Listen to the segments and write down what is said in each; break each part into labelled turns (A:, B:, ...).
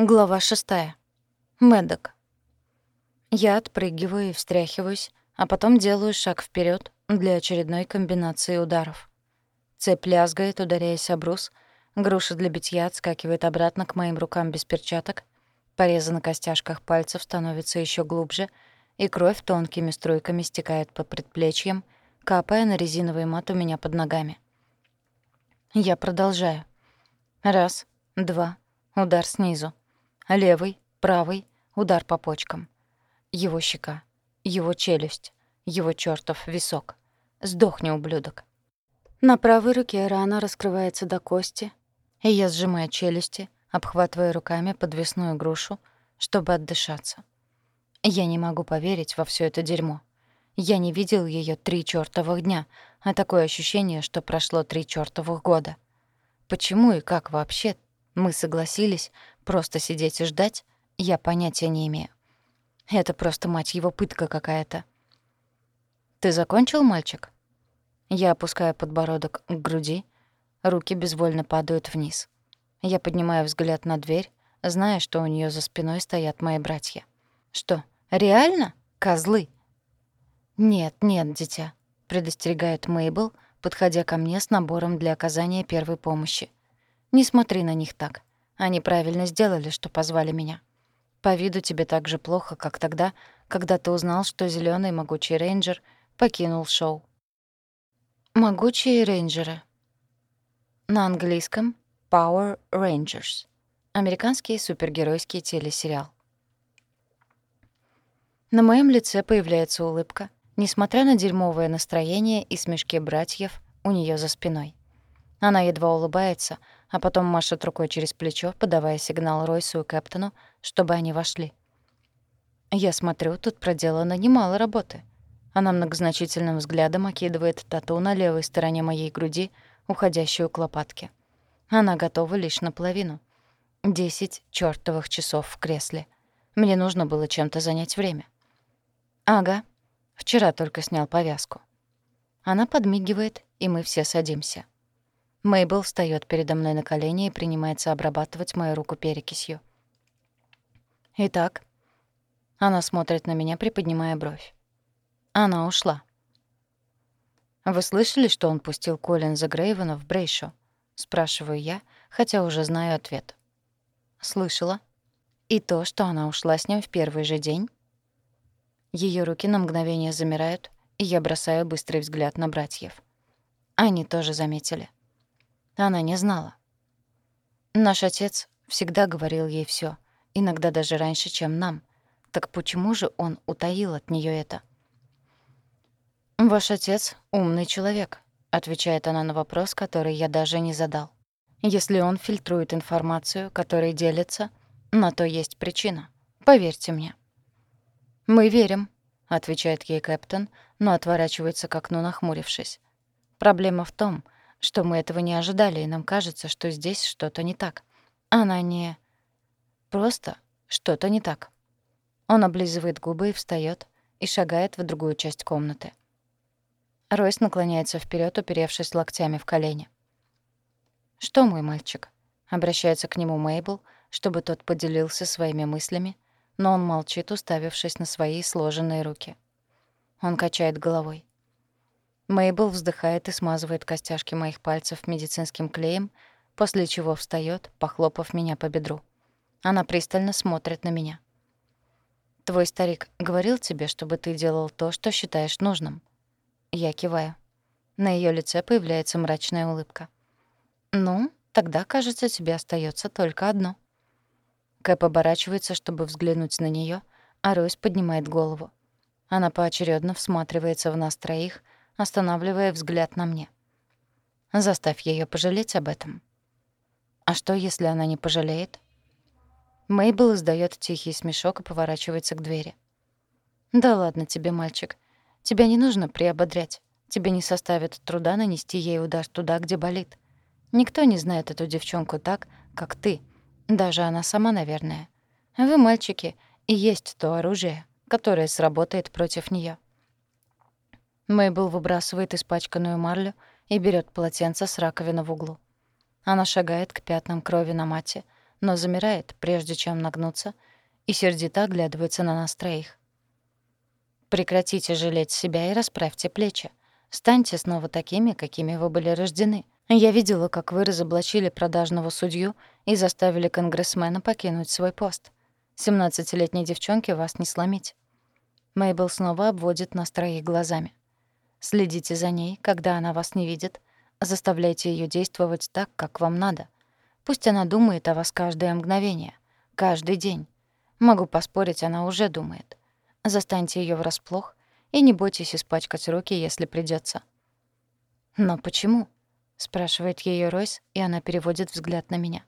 A: Глава шестая. Мэддок. Я отпрыгиваю и встряхиваюсь, а потом делаю шаг вперед для очередной комбинации ударов. Цепь лязгает, ударяясь об брус, груша для битья отскакивает обратно к моим рукам без перчаток, порезы на костяшках пальцев становятся еще глубже, и кровь тонкими струйками стекает по предплечьям, капая на резиновый мат у меня под ногами. Я продолжаю. Раз, два, удар снизу. Левый, правый, удар по почкам. Его щека, его челюсть, его чёртов висок. Сдохни, ублюдок. На правой руке рана раскрывается до кости, и я сжимаю челюсти, обхватывая руками подвесную грушу, чтобы отдышаться. Я не могу поверить во всё это дерьмо. Я не видел её три чёртовых дня, а такое ощущение, что прошло три чёртовых года. Почему и как вообще мы согласились просто сидеть и ждать, я понятия не имею. Это просто, мать его, пытка какая-то. «Ты закончил, мальчик?» Я опускаю подбородок к груди, руки безвольно падают вниз. Я поднимаю взгляд на дверь, зная, что у нее за спиной стоят мои братья. «Что, реально? Козлы?» «Нет, нет, дитя», — предостерегает Мейбл, подходя ко мне с набором для оказания первой помощи. Не смотри на них так. Они правильно сделали, что позвали меня. По виду тебе так же плохо, как тогда, когда ты узнал, что зелёный могучий рейнджер покинул шоу. Могучие рейнджеры. На английском Power Rangers. Американский супергеройский телесериал. На моем лице появляется улыбка, несмотря на дерьмовое настроение и смешки братьев у неё за спиной. Она едва улыбается, а потом машет рукой через плечо, подавая сигнал Ройсу и Кэптону, чтобы они вошли. Я смотрю, тут проделано немало работы. Она многозначительным взглядом окидывает тату на левой стороне моей груди, уходящую к лопатке. Она готова лишь наполовину. Десять чёртовых часов в кресле. Мне нужно было чем-то занять время. Ага, вчера только снял повязку. Она подмигивает, и мы все садимся. Мейбл встаёт передо мной на колени и принимается обрабатывать мою руку перекисью. «Итак?» Она смотрит на меня, приподнимая бровь. Она ушла. «Вы слышали, что он пустил Коллинза Грейвена в Брейшо?» Спрашиваю я, хотя уже знаю ответ. «Слышала. И то, что она ушла с ним в первый же день?» Её руки на мгновение замирают, и я бросаю быстрый взгляд на братьев. Они тоже заметили. Она не знала. Наш отец всегда говорил ей всё, иногда даже раньше, чем нам. Так почему же он утаил от неё это? «Ваш отец — умный человек», — отвечает она на вопрос, который я даже не задал. «Если он фильтрует информацию, которой делится, на то есть причина. Поверьте мне». «Мы верим», — отвечает ей Кэптон, но отворачивается к окну, нахмурившись. «Проблема в том, что что мы этого не ожидали, и нам кажется, что здесь что-то не так. Она не... Просто что-то не так. Он облизывает губы и встаёт, и шагает в другую часть комнаты. Ройс наклоняется вперёд, уперевшись локтями в колени. «Что, мой мальчик?» — обращается к нему Мейбл, чтобы тот поделился своими мыслями, но он молчит, уставившись на свои сложенные руки. Он качает головой. Мейбл вздыхает и смазывает костяшки моих пальцев медицинским клеем, после чего встаёт, похлопав меня по бедру. Она пристально смотрит на меня. «Твой старик говорил тебе, чтобы ты делал то, что считаешь нужным?» Я киваю. На её лице появляется мрачная улыбка. «Ну, тогда, кажется, тебе остаётся только одно». Кэп оборачивается, чтобы взглянуть на неё, а Ройс поднимает голову. Она поочерёдно всматривается в нас троих — останавливая взгляд на мне. Заставь её пожалеть об этом. А что, если она не пожалеет? Мейбл издаёт тихий смешок и поворачивается к двери. «Да ладно тебе, мальчик. Тебя не нужно приободрять. Тебе не составит труда нанести ей удар туда, где болит. Никто не знает эту девчонку так, как ты. Даже она сама, наверное. Вы, мальчики, и есть то оружие, которое сработает против неё. Мэйбл выбрасывает испачканную марлю и берет полотенце с раковины в углу. Она шагает к пятнам крови на мате, но замирает, прежде чем нагнуться, и сердито оглядывается на нас троих. Прекратите жалеть себя и расправьте плечи. Станьте снова такими, какими вы были рождены. Я видела, как вы разоблачили продажного судью и заставили конгрессмена покинуть свой пост. Семнадцатилетней девчонке вас не сломить. Мейбл снова обводит нас троих глазами. Следите за ней, когда она вас не видит. Заставляйте ее действовать так, как вам надо. Пусть она думает о вас каждое мгновение, каждый день. Могу поспорить, она уже думает. Застаньте ее врасплох и не бойтесь испачкать руки, если придется. «Но почему?» — спрашивает ее Ройс, и она переводит взгляд на меня.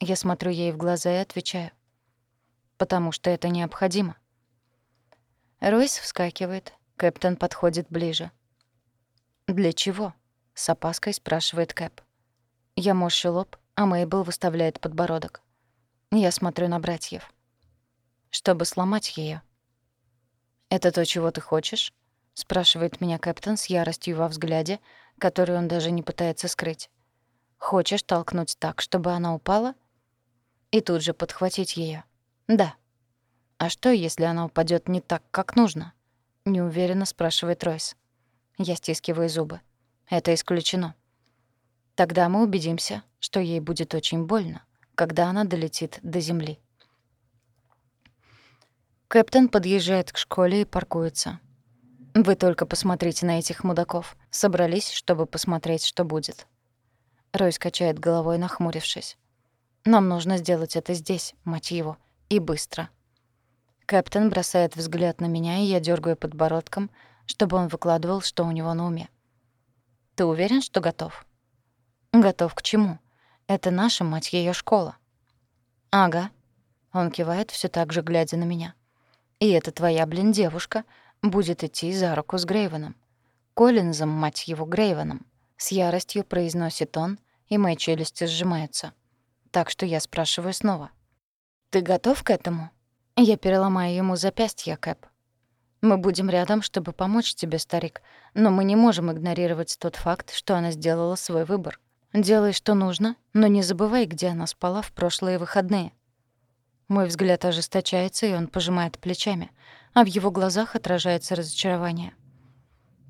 A: Я смотрю ей в глаза и отвечаю. «Потому что это необходимо». Ройс вскакивает, Кэптон подходит ближе. «Для чего?» — с опаской спрашивает Кэп. Я морщу лоб, а Мейбл выставляет подбородок. Я смотрю на братьев. Чтобы сломать ее. «Это то, чего ты хочешь?» — спрашивает меня Кэптон с яростью во взгляде, которую он даже не пытается скрыть. «Хочешь толкнуть так, чтобы она упала?» И тут же подхватить ее. «Да». «А что, если она упадет не так, как нужно?» — неуверенно спрашивает Ройс. Я стискиваю зубы. Это исключено. Тогда мы убедимся, что ей будет очень больно, когда она долетит до земли. Кэптен подъезжает к школе и паркуется. Вы только посмотрите на этих мудаков. Собрались, чтобы посмотреть, что будет. Ройс качает головой, нахмурившись. Нам нужно сделать это здесь, мать его, и быстро. Кэптен бросает взгляд на меня, и я дергаю подбородком, чтобы он выкладывал, что у него на уме. Ты уверен, что готов? Готов к чему? Это наша, мать ее школа. Ага. Он кивает, все так же глядя на меня. И эта твоя, блин, девушка будет идти за руку с Грейвеном. Коллинзом, мать его, Грейвеном. С яростью произносит он, и мои челюсти сжимаются. Так что я спрашиваю снова. «Ты готов к этому?» Я переломаю ему запястье, Кэп. Мы будем рядом, чтобы помочь тебе, старик, но мы не можем игнорировать тот факт, что она сделала свой выбор. Делай, что нужно, но не забывай, где она спала в прошлые выходные. Мой взгляд ожесточается, и он пожимает плечами, а в его глазах отражается разочарование.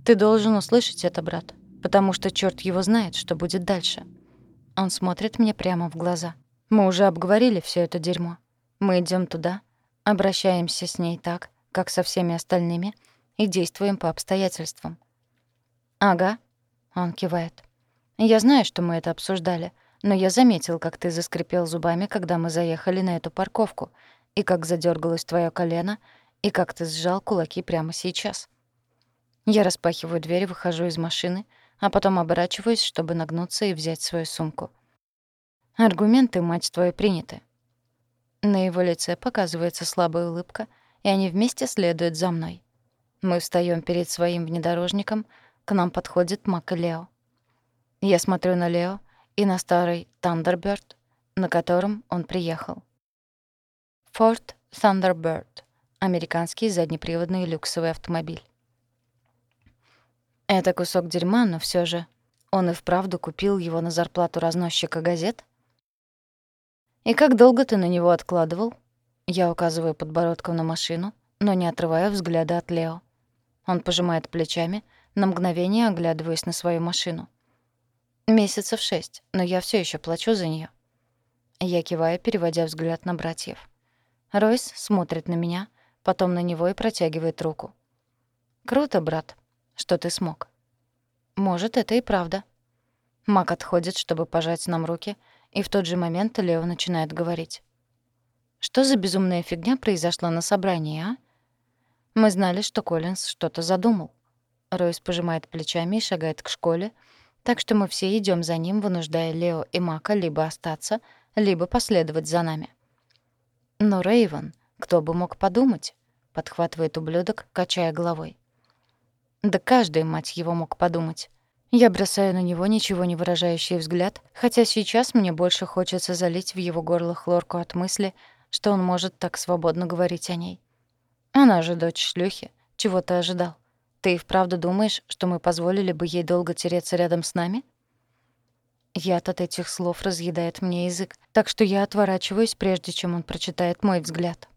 A: «Ты должен услышать это, брат, потому что черт его знает, что будет дальше». Он смотрит мне прямо в глаза. «Мы уже обговорили все это дерьмо. Мы идем туда, обращаемся с ней так, как со всеми остальными, и действуем по обстоятельствам». «Ага», — он кивает. «Я знаю, что мы это обсуждали, — но я заметил, как ты заскрипел зубами, когда мы заехали на эту парковку, и как задергалось твое колено, и как ты сжал кулаки прямо сейчас. Я распахиваю дверь выхожу из машины, а потом оборачиваюсь, чтобы нагнуться и взять свою сумку. Аргументы, мать твою, приняты. На его лице показывается слабая улыбка, и они вместе следуют за мной. Мы встаём перед своим внедорожником, к нам подходит Мак и Лео. Я смотрю на Лео, и на старый Thunderbird, на котором он приехал. Ford Thunderbird — американский заднеприводный люксовый автомобиль. Это кусок дерьма, но все же он и вправду купил его на зарплату разносчика газет? И как долго ты на него откладывал? Я указываю подбородком на машину, но не отрывая взгляда от Лео. Он пожимает плечами, на мгновение оглядываясь на свою машину. Месяцев шесть, но я все еще плачу за нее. Я киваю, переводя взгляд на братьев. Ройс смотрит на меня, потом на него и протягивает руку. «Круто, брат, что ты смог». «Может, это и правда». Мак отходит, чтобы пожать нам руки, и в тот же момент Лео начинает говорить. «Что за безумная фигня произошла на собрании, а?» Мы знали, что Коллинз что-то задумал. Ройс пожимает плечами и шагает к школе, так что мы все идем за ним, вынуждая Лео и Мака либо остаться, либо последовать за нами. «Но, Рэйвен, кто бы мог подумать?» — подхватывает ублюдок, качая головой. «Да каждый, мать его, мог подумать». Я бросаю на него ничего не выражающий взгляд, хотя сейчас мне больше хочется залить в его горло хлорку от мысли, что он может так свободно говорить о ней. Она же дочь шлюхи. Чего ты ожидал? Ты и вправду думаешь, что мы позволили бы ей долго тереться рядом с нами? Яд от этих слов разъедает мне язык, так что я отворачиваюсь, прежде чем он прочитает мой взгляд.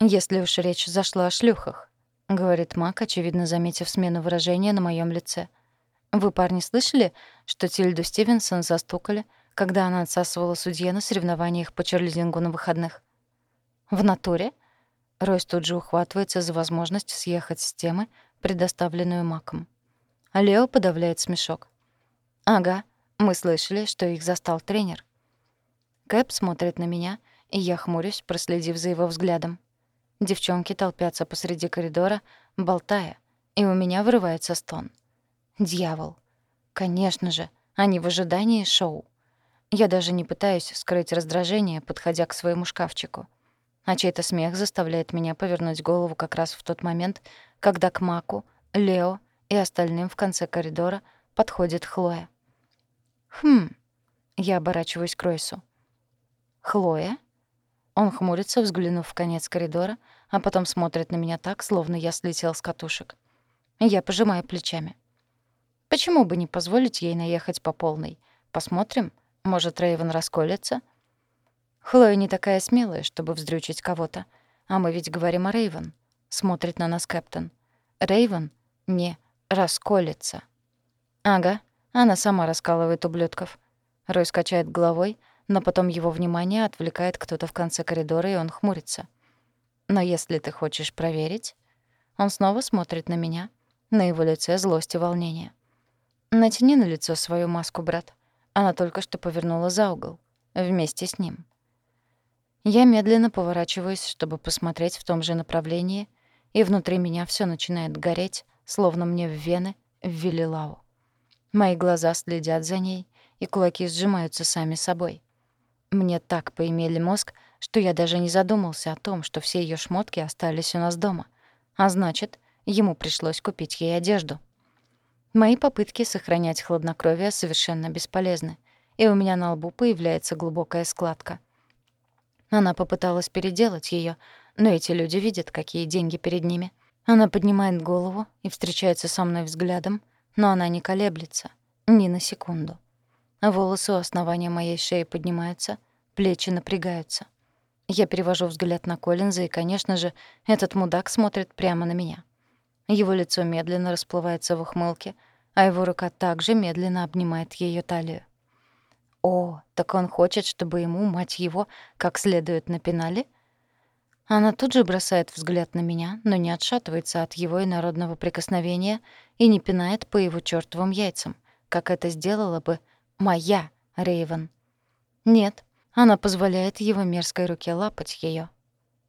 A: «Если уж речь зашла о шлюхах», — говорит Мак, очевидно заметив смену выражения на моем лице. «Вы, парни, слышали, что Тильду Стивенсон застукали, когда она отсасывала судье на соревнованиях по черлидингу на выходных?» «В натуре?» Ройс тут же ухватывается за возможность съехать с темы, предоставленную Маком. А Лео подавляет смешок. «Ага, мы слышали, что их застал тренер». Кэп смотрит на меня, и я хмурюсь, проследив за его взглядом. Девчонки толпятся посреди коридора, болтая, и у меня вырывается стон. Дьявол. Конечно же, они в ожидании шоу. Я даже не пытаюсь скрыть раздражение, подходя к своему шкафчику. А чей-то смех заставляет меня повернуть голову как раз в тот момент, когда к Маку, Лео и остальным в конце коридора подходит Хлоя. «Хм...» Я оборачиваюсь к Ройсу. «Хлоя?» Он хмурится, взглянув в конец коридора, а потом смотрит на меня так, словно я слетел с катушек. Я пожимаю плечами. Почему бы не позволить ей наехать по полной? Посмотрим, может, Рейвен расколется? Хлоя не такая смелая, чтобы вздрючить кого-то. А мы ведь говорим о Рейвен. Смотрит на нас Кэптон. Рейвен не расколется. Ага, она сама раскалывает ублюдков. Рой скачает головой, но потом его внимание отвлекает кто-то в конце коридора, и он хмурится. Но если ты хочешь проверить... Он снова смотрит на меня. На его лице злость и волнение. Натяни на лицо свою маску, брат. Она только что повернула за угол. Вместе с ним. Я медленно поворачиваюсь, чтобы посмотреть в том же направлении, и внутри меня все начинает гореть, словно мне в вены ввели лаву. Мои глаза следят за ней, и кулаки сжимаются сами собой. Мне так поимели мозг, что я даже не задумался о том, что все ее шмотки остались у нас дома. А значит, ему пришлось купить ей одежду. Мои попытки сохранять хладнокровие совершенно бесполезны, и у меня на лбу появляется глубокая складка — она попыталась переделать её, но эти люди видят, какие деньги перед ними. Она поднимает голову и встречается со мной взглядом, но она не колеблется, ни на секунду. Волосы у основания моей шеи поднимаются, плечи напрягаются. Я перевожу взгляд на Коллинза, и, конечно же, этот мудак смотрит прямо на меня. Его лицо медленно расплывается в ухмылке, а его рука также медленно обнимает её талию. О, так он хочет, чтобы ему, мать его, как следует напинали? Она тут же бросает взгляд на меня, но не отшатывается от его инородного прикосновения и не пинает по его чёртовым яйцам, как это сделала бы моя Рейвен. Нет, она позволяет его мерзкой руке лапать её.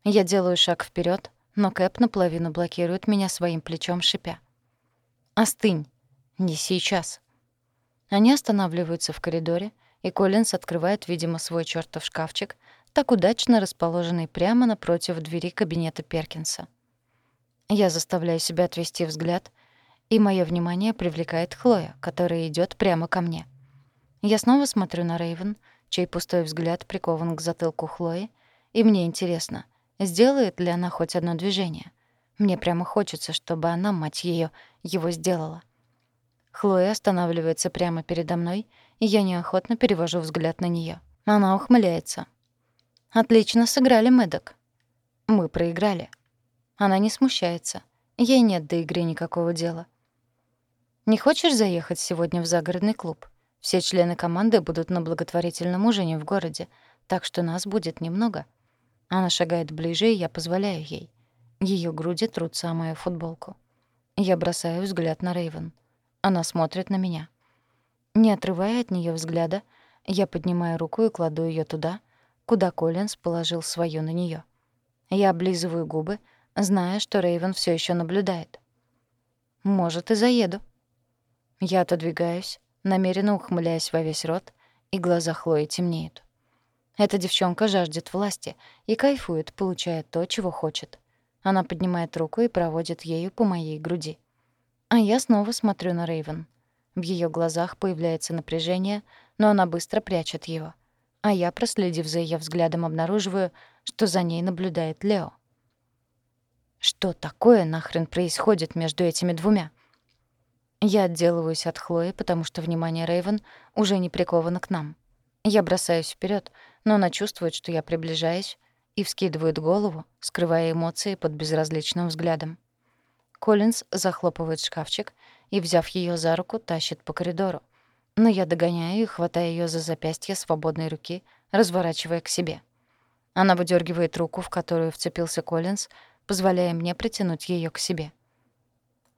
A: Я делаю шаг вперед, но Кэп наполовину блокирует меня своим плечом, шипя. «Остынь. Не сейчас». Они останавливаются в коридоре, и Коллинз открывает, видимо, свой чёртов шкафчик, так удачно расположенный прямо напротив двери кабинета Перкинса. Я заставляю себя отвести взгляд, и моё внимание привлекает Хлоя, которая идёт прямо ко мне. Я снова смотрю на Рейвен, чей пустой взгляд прикован к затылку Хлои, и мне интересно, сделает ли она хоть одно движение. Мне прямо хочется, чтобы она, мать её, его сделала. Хлоя останавливается прямо передо мной, и я неохотно перевожу взгляд на неё. Она ухмыляется. «Отлично сыграли, Мэддок». «Мы проиграли». Она не смущается. Ей нет до игры никакого дела. «Не хочешь заехать сегодня в загородный клуб? Все члены команды будут на благотворительном ужине в городе, так что нас будет немного». Она шагает ближе, и я позволяю ей. Её груди трутся о мою футболку. Я бросаю взгляд на Рейвен. Она смотрит на меня. Не отрывая от неё взгляда, я поднимаю руку и кладу её туда, куда Коллинз положил свою на неё. Я облизываю губы, зная, что Рейвен всё ещё наблюдает. «Может, и заеду». Я отодвигаюсь, намеренно ухмыляясь во весь рот, и глаза Хлои темнеют. Эта девчонка жаждет власти и кайфует, получая то, чего хочет. Она поднимает руку и проводит ею по моей груди. А я снова смотрю на Рейвен. В её глазах появляется напряжение, но она быстро прячет его. А я, проследив за её взглядом, обнаруживаю, что за ней наблюдает Лео. Что такое нахрен происходит между этими двумя? Я отделываюсь от Хлои, потому что внимание Рейвен уже не приковано к нам. Я бросаюсь вперед, но она чувствует, что я приближаюсь, и вскидывает голову, скрывая эмоции под безразличным взглядом. Коллинз захлопывает шкафчик и, взяв ее за руку, тащит по коридору. Но я догоняю и хватаю ее за запястье свободной руки, разворачивая к себе. Она выдергивает руку, в которую вцепился Коллинз, позволяя мне притянуть ее к себе.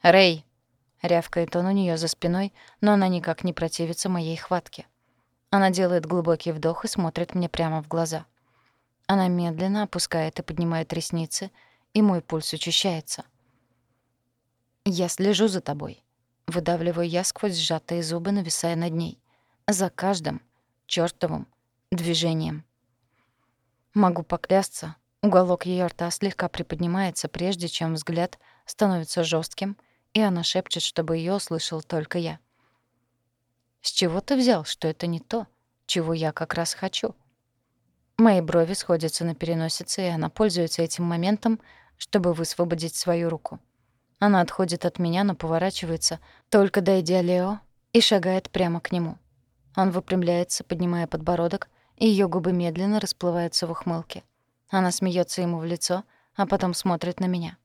A: «Рэй!» — рявкает он у нее за спиной, но она никак не противится моей хватке. Она делает глубокий вдох и смотрит мне прямо в глаза. Она медленно опускает и поднимает ресницы, и мой пульс учащается. «Я слежу за тобой», — выдавливаю я сквозь сжатые зубы, нависая над ней. За каждым чёртовым движением. Могу поклясться, уголок её рта слегка приподнимается, прежде чем взгляд становится жёстким, и она шепчет, чтобы её услышал только я. «С чего ты взял, что это не то, чего я как раз хочу?» Мои брови сходятся на переносице, и она пользуется этим моментом, чтобы высвободить свою руку. Она отходит от меня, но поворачивается, только дойдя Лео, и шагает прямо к нему. Он выпрямляется, поднимая подбородок, и её губы медленно расплываются в ухмылке. Она смеется ему в лицо, а потом смотрит на меня.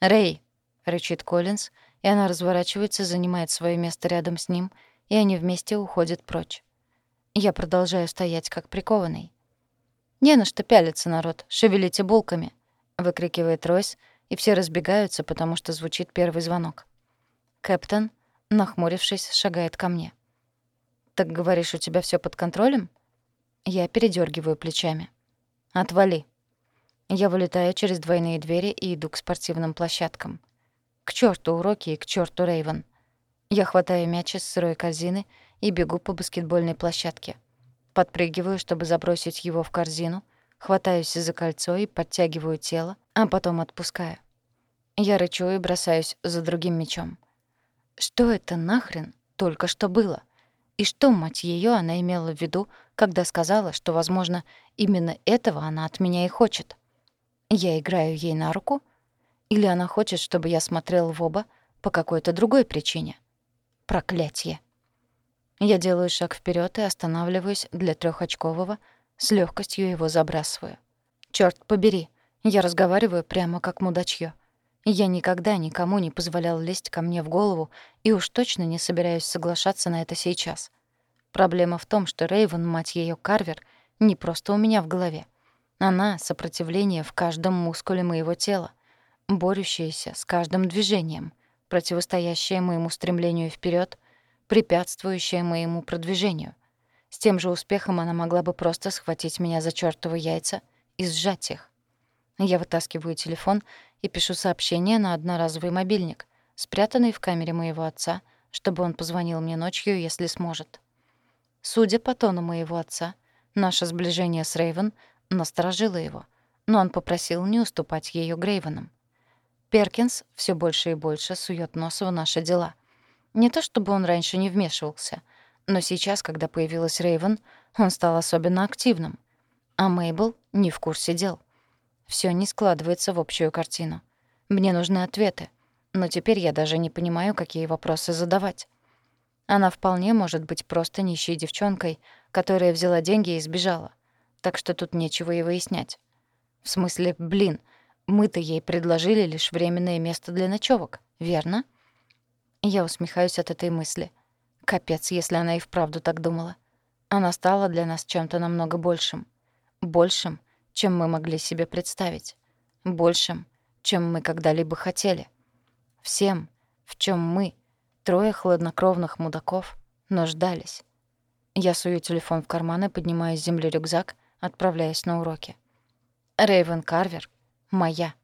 A: «Рэй!» — рычит Коллинз, и она разворачивается, занимает своё место рядом с ним, и они вместе уходят прочь. Я продолжаю стоять как прикованный. «Не на что пялиться, народ, шевелите булками!» — выкрикивает Ройс, и все разбегаются, потому что звучит первый звонок. Кэптон, нахмурившись, шагает ко мне. «Так говоришь, у тебя все под контролем?» Я передергиваю плечами. «Отвали». Я вылетаю через двойные двери и иду к спортивным площадкам. К чёрту уроки и к чёрту Рейвен. Я хватаю мяч из сырой корзины и бегу по баскетбольной площадке. Подпрыгиваю, чтобы забросить его в корзину, хватаюсь за кольцо и подтягиваю тело, а потом отпускаю. Я рычу и бросаюсь за другим мячом. Что это нахрен только что было? И что, мать её, она имела в виду, когда сказала, что, возможно, именно этого она от меня и хочет? Я играю ей на руку? Или она хочет, чтобы я смотрел в оба по какой-то другой причине? Проклятье. Я делаю шаг вперед и останавливаюсь для трехочкового, с легкостью его забрасываю. Черт побери, я разговариваю прямо как мудачье. Я никогда никому не позволял лезть ко мне в голову и уж точно не собираюсь соглашаться на это сейчас. Проблема в том, что Рейвен, мать ее Карвер, не просто у меня в голове. Она — сопротивление в каждом мускуле моего тела, борющаяся с каждым движением, противостоящая моему стремлению вперед препятствующая моему продвижению. С тем же успехом она могла бы просто схватить меня за чёртовы яйца и сжать их. Я вытаскиваю телефон и пишу сообщение на одноразовый мобильник, спрятанный в камере моего отца, чтобы он позвонил мне ночью, если сможет. Судя по тону моего отца, наше сближение с Рейвен насторожило его, но он попросил не уступать её Грейвенам. Перкинс все больше и больше сует нос в наши дела — не то чтобы он раньше не вмешивался, но сейчас, когда появилась Рейвен, он стал особенно активным. А Мейбл не в курсе дел. Всё не складывается в общую картину. Мне нужны ответы, но теперь я даже не понимаю, какие вопросы задавать. Она вполне может быть просто нищей девчонкой, которая взяла деньги и сбежала. Так что тут нечего и выяснять. В смысле, блин, мы-то ей предложили лишь временное место для ночевок, верно? Я усмехаюсь от этой мысли. Капец, если она и вправду так думала. Она стала для нас чем-то намного большим. Большим, чем мы могли себе представить. Большим, чем мы когда-либо хотели. Всем, в чем мы, трое хладнокровных мудаков, нуждались. Я сую телефон в карман и поднимаю с земли рюкзак, отправляясь на уроки. Рейвен Карвер — моя.